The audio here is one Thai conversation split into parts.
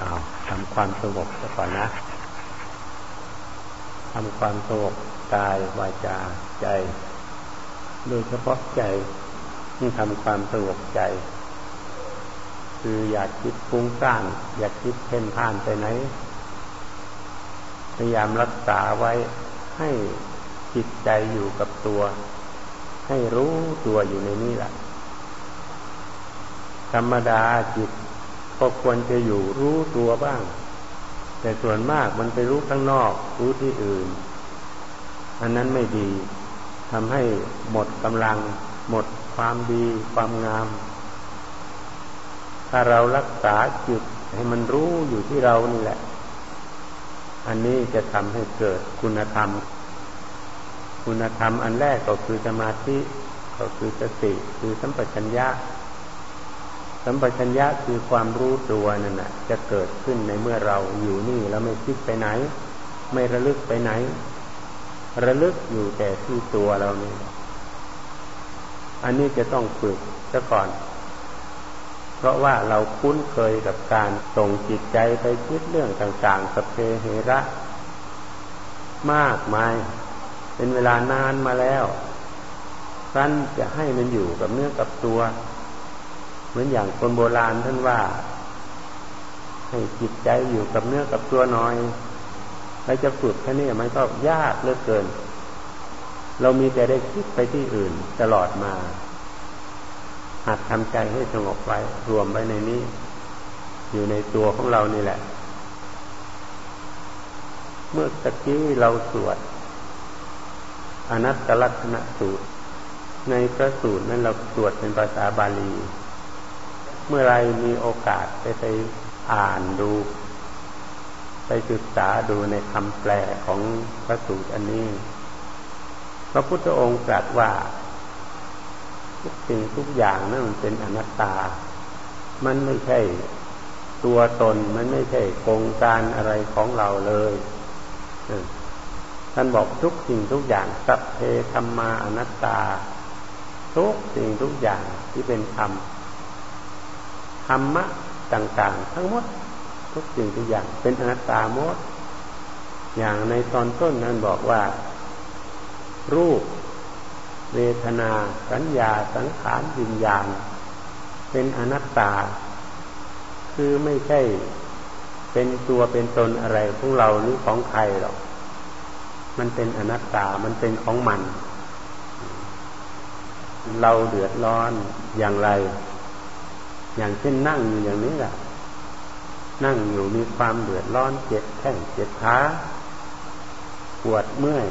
เอาทำความสงบซะก่อนนะทำความสงบกายวาจาใจ โดยเฉพาะใจที่ทำความสงบใจ คืออยากคิดฟุ้งซ่านอยากคิดเพ่นพ่านไปไหน พยายามรักษาไว้ให้จิตใจอยู่กับตัว ให้รู้ตัวอยู่ในนี้แหละธรรมดาจิต ก็ควรจะอยู่รู้ตัวบ้าง แต่ส่วนมากมันไปรู้ข้างนอก รู้ที่อื่น อันนั้นไม่ดีทำให้หมดกำลัง หมดความดี ความงาม ถ้าเรารักษาจิตให้มันรู้อยู่ที่เรานี่แหละ อันนี้จะทำให้เกิดคุณธรรม คุณธรรมอันแรกก็คือสมาธิ ก็คือสติ คือสัมปชัญญะ สัมปชัญญะคือความรู้ตัวนั่นแหะจะเกิดขึ้นในเมื่อเราอยู่นี่แล้วไม่คิดไปไหน ไม่ระลึกไปไหน ระลึกอยู่แต่ที่ตัวเรานี่อันนี้จะต้องฝึกซะก่อน เพราะว่าเราคุ้นเคยกับการส่งจิตใจไปคิดเรื่องต่างๆสัพเพเหระ มากมาย เป็นเวลานานมาแล้วท่านจะให้มันอยู่กับเนื้อกับตัว เหมือนอย่างคนโบราณท่านว่า ให้จิตใจอยู่กับเนื้อกับตัวน้อยเราจะฝึกแค่นี้มันก็ยากเหลือเกิน เรามีแต่ได้คิดไปที่อื่นตลอดมาหัดทำใจให้สงบไว้ รวมไว้ในนี้ อยู่ในตัวของเรานี่แหละ เมื่อตะกี้เราสวดอนัตตลักษณะสูตร ในพระสูตรนั้นเราสวดเป็นภาษาบาลี เมื่อไรมีโอกาสไปไปอ่านดู ไปศึกษาดูในคำแปลของพระสูตรอันนี้ พระพุทธองค์ตรัสว่า ทุกสิ่งทุกอย่างนั่นมันเป็นอนัตตา มันไม่ใช่ตัวตนมันไม่ใช่โครงการอะไรของเราเลยท่านบอกทุกสิ่งทุกอย่างสัพเพธรรมาอนัตตา ทุกสิ่งทุกอย่างที่เป็นธรรม รรมะต่างๆ ทั้งหมดทุกสิ่งทุกอย่างเป็นอนัตตาหมด อย่างในตอนต้นนั้นบอกว่า รูป เวทนา สัญญา สังขารวิญญาณ เป็นอนัตตา คือไม่ใช่เป็นตัวเป็นตนอะไรของเราหรือของใครหรอก มันเป็นอนัตตา มันเป็นของมัน เราเดือดร้อนอย่างไร อย่างเช่นนั่งอยู่อย่างนี้แหละนั่งอยู่มีความเดือดร้อนเจ็บแข้งเจ็บขาปวดเมื่อย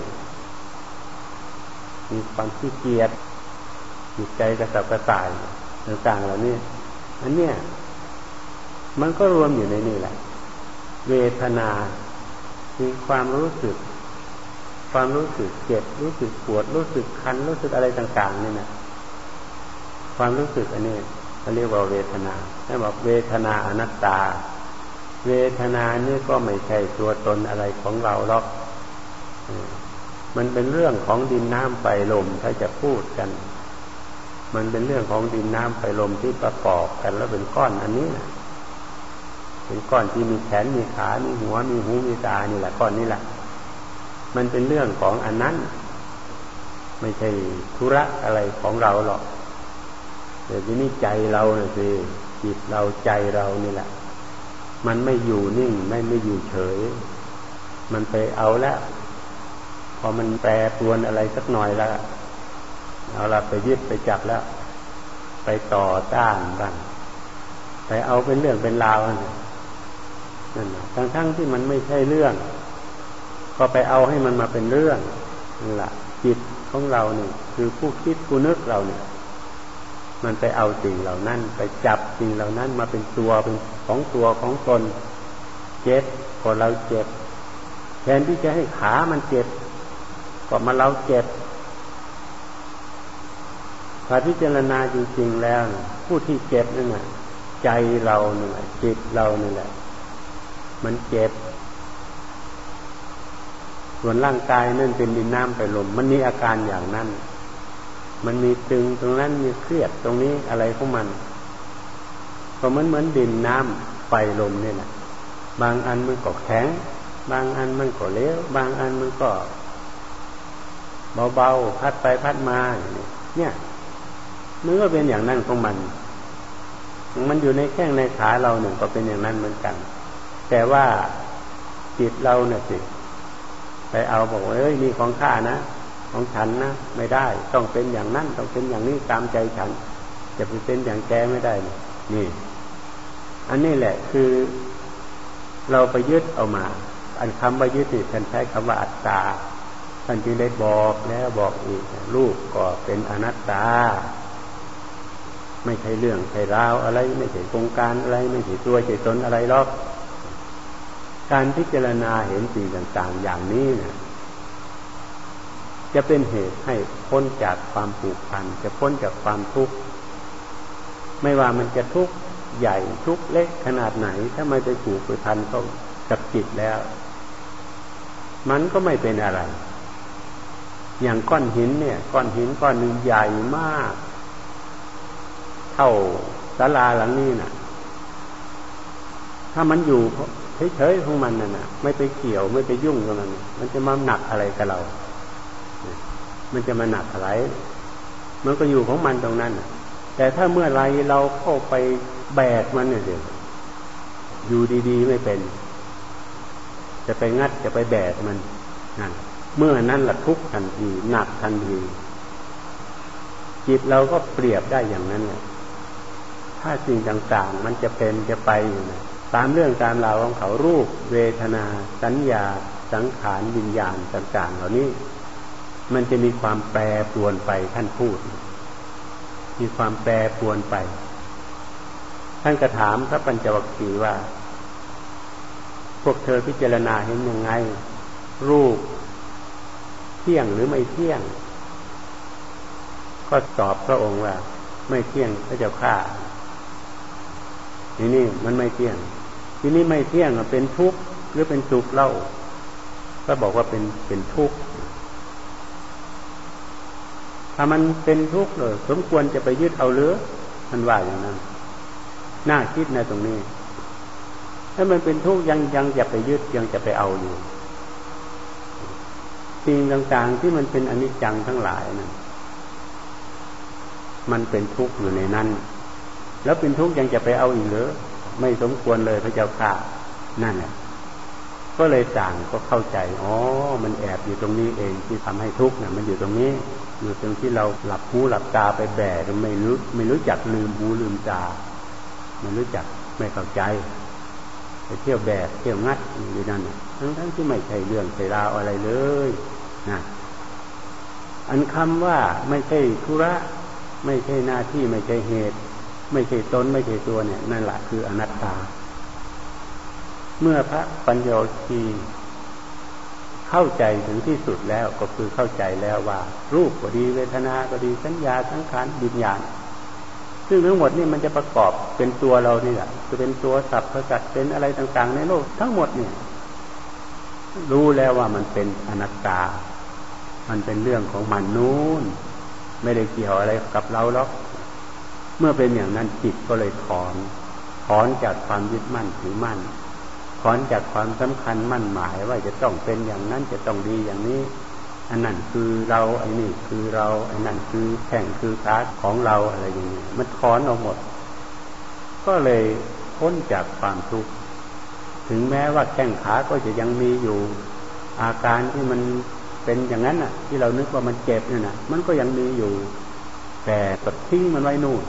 มีความขี้เกียจจิตใจกระสับกระส่ายต่างๆเหล่านี้อันเนี้ยมันก็รวมอยู่ในนี่แหละ เวทนามีความรู้สึก ความรู้สึกเจ็บรู้สึกปวด รู้สึกคันรู้สึกอะไรต่าง ๆ นี่นะความรู้สึกอันนี้ เขาเรียกว่าเวทนาถ้าบอกเวทนาอนัตตา เวทนานี่ก็ไม่ใช่ตัวตนอะไรของเราหรอก มันเป็นเรื่องของดินน้ำไฟลมถ้าจะพูดกัน มันเป็นเรื่องของดินน้ำไฟลมที่ประกอบกันแล้วเป็นก้อนอันนี้นะเป็นก้อนที่มีแขนมีขา มีหัว มีหู มีตา นี่แหละก้อนนี้แหละ มันเป็นเรื่องของอันนั้น ไม่ใช่ธุระอะไรของเราหรอก แต่ทีนี้ใจเราเนี่ยสิจิตเราใจเรานี่แหละ มันไม่อยู่นิ่งไม่ไม่อยู่เฉย มันไปเอาแล้ว พอมันแปรปรวนอะไรสักหน่อยแล้วเอาละไปยึดไปจับแล้ว ไปต่อต้านบ้างไปเอาเป็นเรื่องเป็นราวนั่นทั้งทั้งที่มันไม่ใช่เรื่อง ก็ไปเอาให้มันมาเป็นเรื่องนี่แหละจิตของเราเนี่ยคือผู้คิดผู้นึกเราเนี่ย มันไปเอาสิ่งเหล่านั้น ไปจับสิ่งเหล่านั้นมาเป็นตัวเป็นของตัวของตน เจ็บก็เราเจ็บ แทนที่จะให้ขามันเจ็บ ก็มาเราเจ็บพอพิจารณาจริงๆแล้ว ผู้ที่เจ็บนั่นแหละใจเราเนี่ยจิตเราเนี่ยแหละ มันเจ็บ ส่วนร่างกายนั่นเป็นดินน้ำไปลม มันมีอาการอย่างนั้น มันมีตึงตรงนั้นมีเครียดตรงนี้อะไรของมันก็เหมือนเหมือนดินน้ำไฟลมเนี่แหละบางอันมันก็แข็ง บางอันมันก็เลี้ยวบางอันมันก็ เบาๆพัดไปพัดมา เนี่ยมันก็เป็นอย่างนั้นของมัน มันอยู่ในแข้งในขาเราหนึ่งก็เป็นอย่างนั้นเหมือนกัน แต่ว่าจิตเราเนี่ยสิไปเอาบอกว่าเอ้ยนี่ของข้านะ ของฉันนะไม่ได้ ต้องเป็นอย่างนั้นต้องเป็นอย่างนี้ตามใจฉัน จะไปเป็นอย่างแกไม่ได้ นี่ อันนี้แหละคือ เราไปยึดเอามา อันคำว่ายึดนี่ท่านใช้คำว่าอัตตาท่านจึงได้บอกแล้วบอกอีกลูกก็เป็นอนัตตา ไม่ใช่เรื่องใช่ราวอะไร ไม่ใช่โครงการอะไร ไม่ใช่ตัวใช่ตนอะไรหรอกการพิจารณาเห็นสิ่งต่าง ๆ อย่างนี้เนี่ย จะเป็นเหตุให้พ้นจากความผูกพัน จะพ้นจากความทุกข์ ไม่ว่ามันจะทุกข์ใหญ่ทุกข์เล็กขนาดไหน ถ้ามันไปผูกไปพันเข้ากับจิตแล้ว มันก็ไม่เป็นอะไร อย่างก้อนหินเนี่ย ก้อนหินก้อนหนึ่งใหญ่มาก เท่าศาลาหลังนี้นะ่ะ ถ้ามันอยู่เฉยๆของมันน่ะนะไม่ไปเกี่ยวไม่ไปยุ่งกับมัน มันจะมาหนักอะไรกับเรา มันจะมาหนักอะไรมันก็อยู่ของมันตรงนั้นแต่ถ้าเมื่อไรเราเข้าไปแบกมันเนี่ยเดี๋ยวอยู่ดีๆไม่เป็น จะไปงัดจะไปแบกมันนั่นเมื่อนั้นละทุกทันทีหนักทันทีจิตเราก็เปรียบได้อย่างนั้นเนี่ยถ้าสิ่งต่างๆ มันจะเป็นจะไปอยู่นะตามเรื่องตามราวของเขารูป เวทนา สัญญา สังขารวิญญาณต่างๆ เหล่านี้ มันจะมีความแปรปรวนไปท่านพูด มีความแปรปรวนไป ท่านกระถามพระปัญจวัคคีย์ว่า พวกเธอพิจารณาเห็นยังไง รูปเที่ยงหรือไม่เที่ยง ก็ตอบพระองค์ว่า ไม่เที่ยงพระเจ้าข้าทีนี้มันไม่เที่ยง ทีนี้ไม่เที่ยงเป็นทุกข์หรือเป็นสุขเล่า ก็บอกว่าเป็นเป็นทุกข์ ถ้ามันเป็นทุกข์เลยสมควรจะไปยึดเอาเรือมันว่าอย่างนั้น น่าคิดในตรงนี้ ถ้ามันเป็นทุกข์ยังยังจะไปยึดยังจะไปเอาอยู่สิ่งต่างๆที่มันเป็นอนิจจังทั้งหลายนะั้นมันเป็นทุกข์อยู่ในนั้น แล้วเป็นทุกข์ยังจะไปเอาอีกหรือไม่สมควรเลยพระเจ้าค่ะ นั่นแหละ ก็เลยต่างก็เข้าใจ อ๋อ มันแอบอยู่ตรงนี้เองที่ทำให้ทุกข์นี่ยมันอยู่ตรงนี้ อยู่ตรงที่เราหลับหูหลับตาไปแบกไม่รู้ไม่รู้จักลืมหูลืมตา ไม่รู้จักไม่เข้าใจ ไปเที่ยวแบกเที่ยวงัดอยู่นั่นทั้งทั้งที่ไม่ใช่เรื่องใช่ราวอะไรเลยนะอันคำว่าไม่ใช่ธุระ ไม่ใช่หน้าที่ไม่ใช่เหตุ ไม่ใช่ตนไม่ใช่ตัวเนี่ย นั่นแหละคืออนัตตา เมื่อพระปัญญคีเข้าใจถึงที่สุดแล้วก็คือเข้าใจแล้วว่า รูปก็ดีเวทนาก็ดีสัญญาสังขารวิญญาณ ซึ่งทั้งหมดนี่มันจะประกอบเป็นตัวเรานี่แหละจะเป็นตัวสัพพสัตเป็นอะไรต่างๆ ในโลกทั้งหมดเนี่ยรู้แล้วว่ามันเป็นอนัตตา มันเป็นเรื่องของมันนู้น ไม่ได้เกี่ยวอะไรกับเราหรอก เมื่อเป็นอย่างนั้นจิตก็เลยถอน ถอนจากความยึดมั่นถือมั่น ถอนจากความสำคัญมั่นหมายว่าจะต้องเป็นอย่างนั้นจะต้องดีอย่างนี้ อันนั้นคือเราไอ้นี่คือเราไอ้นั่นคือแข่งคือคาของเราอะไรอย่างนี้มันถอนออกหมด ก็เลยพ้นจากความทุกข์ถึงแม้ว่าแข้งขาก็จะยังมีอยู่ อาการที่มันเป็นอย่างนั้นน่ะ ที่เรานึกว่ามันเจ็บเนี่ยนะมันก็ยังมีอยู่ แต่ก็ทิ้งมันไว้นู่น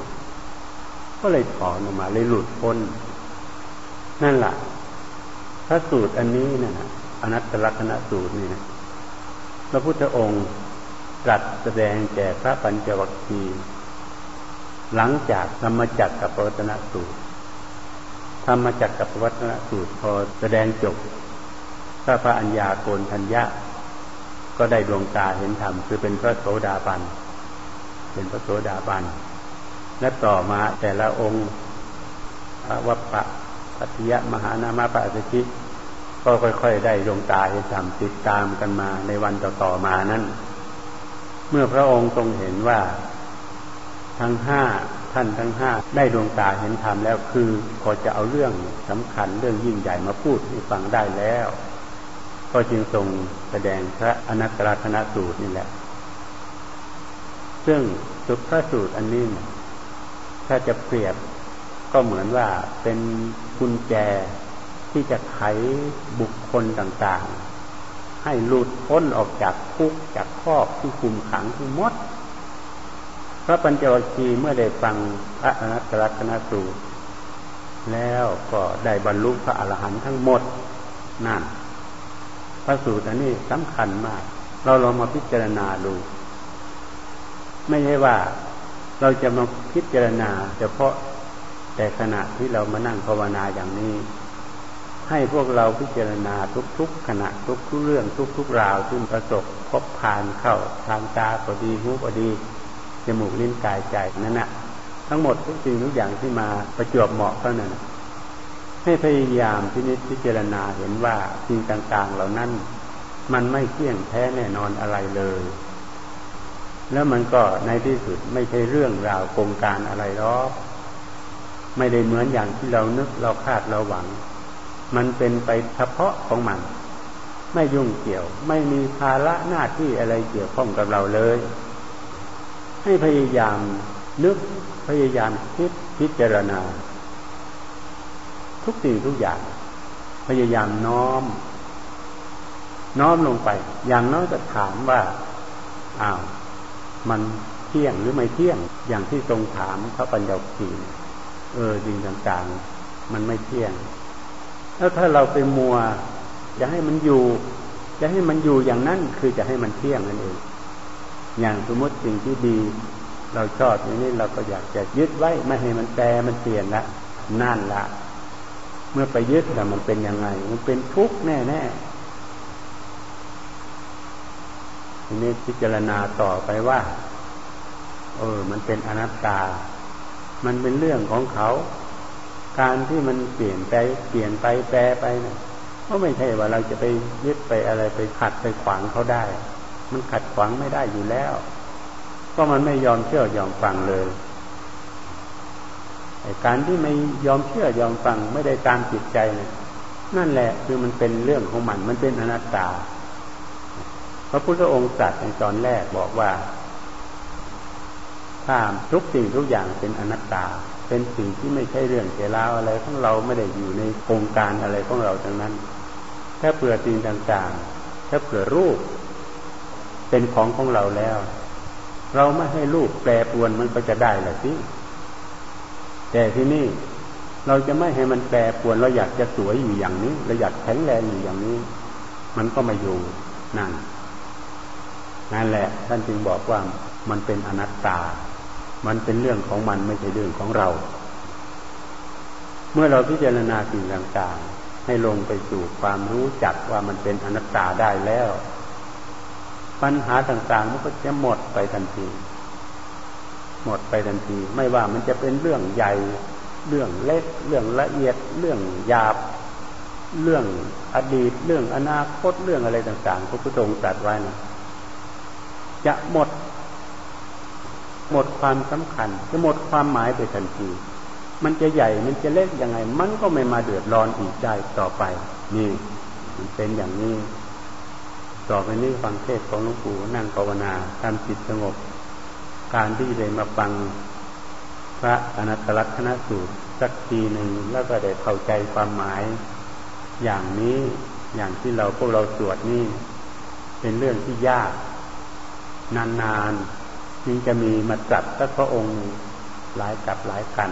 ก็เลยถอนออกมาเลยหลุดพ้นนั่นแหละ ระสูตรอันนี้นะ่ะอนัตตลักษณะสูตรนี่นะพระพุทธองค์ตรัสแสดงแก่พระปัญจวัคคีย์หลังจากธรรมจักรกับปวัตนสูตรธรรมจักรกับปวัตนสูตรพอแสดงจบพระพระัญญาโกนทัญญะ ก็ได้ดวงตาเห็นธรรมคือเป็นพระโสดาบันเป็นพระโสดาบันและต่อมาแต่ละองค์พระวัปปะ พัทยมหานามาปะสิชิก็ค่อย ๆ ได้ดวงตาเห็นธรรมติดตามกันมาในวันต่อๆมานั้น เมื่อพระองค์ทรงเห็นว่า ทั้งห้าท่านทั้งห้าได้ดวงตาเห็นธรรมแล้วคือพอจะเอาเรื่องสำคัญเรื่องยิ่งใหญ่มาพูดให้ฟังได้แล้ว ก็จึงทรงแสดงพระอนัตตลกนสูตรนี่แหละ ซึ่งสุภาสูตรอันนี้ถ้าจะเปรียบ ก็เหมือนว่าเป็นกุญแจที่จะไขบุคคลต่างๆ ให้หลุดพ้นออกจากคุกจากครอบที่คุมขังทั้งหมด พระปัญจวัคคีย์เมื่อได้ฟังพระอนัตตลกนสูตร แล้วก็ได้บรรลุพระอรหันต์ทั้งหมดนั่นพระสูตรอันนี้สำคัญมาก เราลองมาพิจารณาดู ไม่ใช่ว่าเราจะมาพิจารณาเฉพาะ แต่ขณะที่เรามานั่งภาวนาอย่างนี้ ให้พวกเราพิจารณาทุกๆ ขณะทุกๆเรื่องทุกๆราวที่ประสบพบผ่านเข้าทางตาก็ดีหูก็ดีจมูกลิ้นกายใจนั่นนะทั้งหมดทุกสิ่งทุกอย่างที่มาประจวบเหมาะเท่านั้นให้พยายามพินิจพิจารณาเห็นว่าสิ่งต่าง ๆ เหล่านั้น มันไม่เที่ยงแท้แน่นอนอะไรเลย แล้วมันก็ในที่สุดไม่ใช่เรื่องราวโครงการอะไรหรอก ไม่ได้เหมือนอย่างที่เรานึกเราคาดเราหวัง มันเป็นไปเฉพาะของมัน ไม่ยุ่งเกี่ยว ไม่มีภาระหน้าที่อะไรเกี่ยวข้องกับเราเลย ให้พยายามนึกพยายามคิดพิจารณา ทุกสิ่งทุกอย่าง พยายามน้อม น้อมลงไป อย่างน้อยจะถามว่าอ้าวมันเที่ยงหรือไม่เที่ยงอย่างที่ทรงถามพระปัญญาขี เออสิ่งต่างๆ มันไม่เที่ยง แล้วถ้าเราไปมัว จะให้มันอยู่ จะให้มันอยู่อย่างนั้นคือจะให้มันเที่ยงนั่นเอง อย่างสมมติสิ่งที่ดี เราชอบอย่างนี้เราก็อยากจะยึดไว้ไม่ให้มันแปรมันเปลี่ยนละนั่นละเมื่อไปยึดแล้วมันเป็นยังไง มันเป็นทุกข์แน่แน่ทีนี้พิจารณาต่อไปว่า เออ มันเป็นอนัตตา มันเป็นเรื่องของเขา การที่มันเปลี่ยนไปเปลี่ยนไปแปรไปนะก็ไม่ใช่ว่าเราจะไปยึดไปอะไรไปขัดไปขวางเขาได้ มันขัดขวางไม่ได้อยู่แล้ว ก็มันไม่ยอมเชื่อยอมฟังเลยการที่ไม่ยอมเชื่อยอมฟังไม่ได้ตามจิตใจนะนั่นแหละคือมันเป็นเรื่องของมัน มันเป็นอนัตตา พระพุทธองค์ตรัสในตอนแรกบอกว่า ถ้าทุกสิ่งทุกอย่างเป็นอนัตตา เป็นสิ่งที่ไม่ใช่เรื่องเทลาอะไรของเราไม่ได้อยู่ในโครงการอะไรของเราทั้งนั้น ถ้าเปลือสิ่งต่างๆ ถ้าเปลือรูป เป็นของของเราแล้ว เราไม่ให้รูปแปรปรวนมันก็จะได้แหละสิแต่ที่นี่เราจะไม่ให้มันแปรปรวนเราอยากจะสวยอยู่อย่างนี้เราอยากแข็งแรงอยู่อย่างนี้ มันก็มาอยู่นั่นนั่นแหละ ท่านจึงบอกว่ามันเป็นอนัตตา มันเป็นเรื่องของมันไม่ใช่เรื่องของเรา เมื่อเราพิจารณาสิ่งต่างๆ ให้ลงไปสู่ความรู้จักว่ามันเป็นอนัตตาได้แล้ว ปัญหาต่างๆมันก็จะหมดไปทันที หมดไปทันที ไม่ว่ามันจะเป็นเรื่องใหญ่ เรื่องเล็ก เรื่องละเอียด เรื่องหยาบ เรื่องอดีต เรื่องอนาคต เรื่องอะไรต่างๆ พระพุทธองค์ตรัสไว้นะจะหมด หมดความสำคัญจะหมดความหมายไปทันที มันจะใหญ่มันจะเล็กยังไง มันก็ไม่มาเดือดร้อนอีกได้ต่อไป นี่ มันเป็นอย่างนี้ ต่อไปนี้ฟังเทศของหลวงปู่นั่งภาวนาทำจิตสงบ การที่ได้มาฟังพระอนัตตลักษณสูตรสักทีหนึ่งแล้วก็ได้เข้าใจความหมาย อย่างนี้อย่างที่เราพวกเราสวดนี่ เป็นเรื่องที่ยาก นานๆ จึงจะมีมาจัดสักพระองค์หลายกับหลายกัน